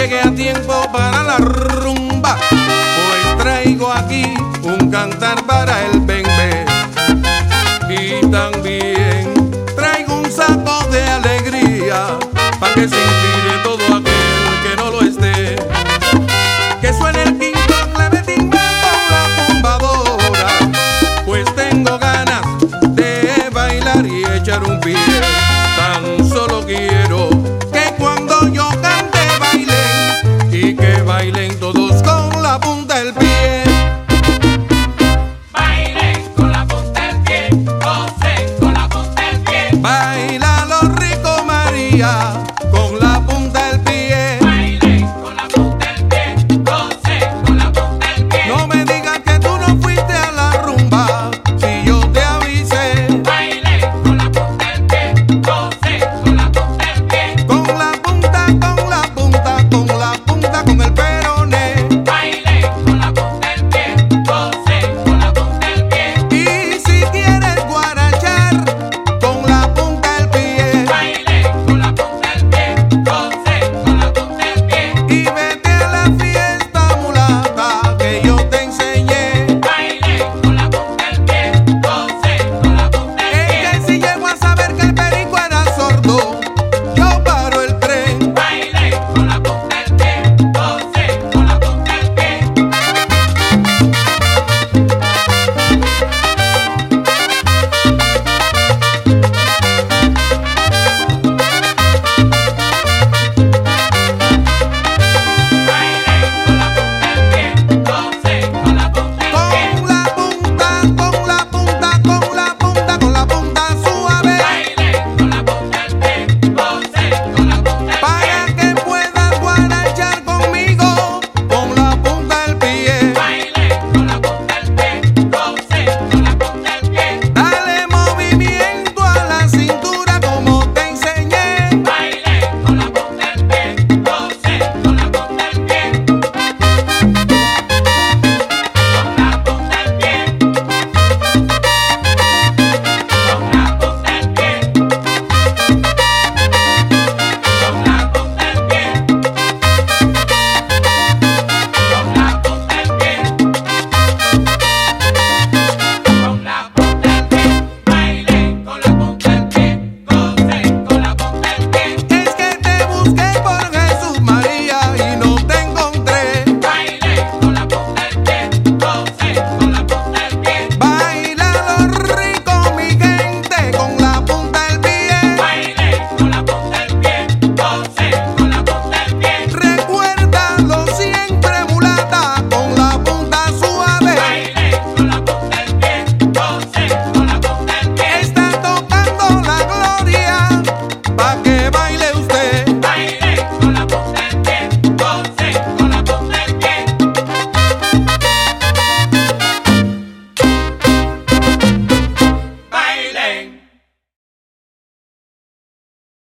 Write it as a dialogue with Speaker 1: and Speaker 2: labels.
Speaker 1: llegué a tiempo para la rumba, pues traigo aquí un cantar para el bembe. Y también traigo un saco de alegría, para que se inspire todo aquel que no lo esté. Que suene el quintón, la la tumbadora, pues tengo ganas de bailar y echar un pie.